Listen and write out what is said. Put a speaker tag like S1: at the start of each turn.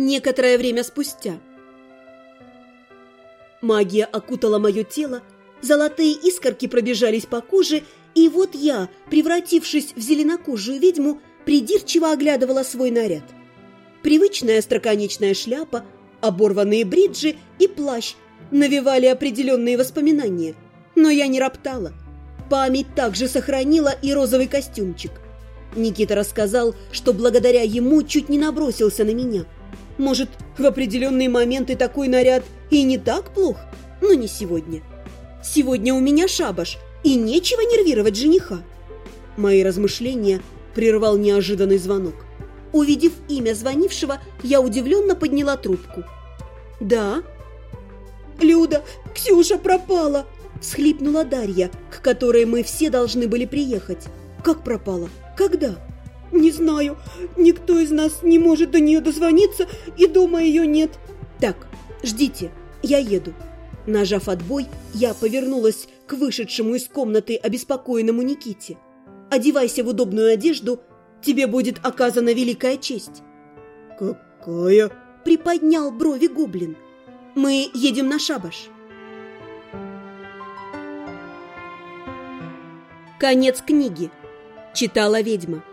S1: Некоторое время спустя. Магия окутала мое тело, золотые искорки пробежались по коже, и вот я, превратившись в зеленокожую ведьму, придирчиво оглядывала свой наряд. Привычная остроконечная шляпа, оборванные бриджи и плащ навевали определенные воспоминания, но я не роптала. Память также сохранила и розовый костюмчик. Никита рассказал, что благодаря ему чуть не набросился на меня – может, в определенные моменты такой наряд и не так плох, но не сегодня. Сегодня у меня шабаш, и нечего нервировать жениха. Мои размышления прервал неожиданный звонок. Увидев имя звонившего, я удивленно подняла трубку. «Да?» «Люда, Ксюша пропала!» – всхлипнула Дарья, к которой мы все должны были приехать. «Как пропала? Когда?» «Не знаю. Никто из нас не может до нее дозвониться, и дома ее нет». «Так, ждите, я еду». Нажав отбой, я повернулась к вышедшему из комнаты обеспокоенному Никите. «Одевайся в удобную одежду, тебе будет оказана великая честь».
S2: «Какая?»
S1: – приподнял брови гоблин. «Мы едем на шабаш». Конец книги. Читала ведьма.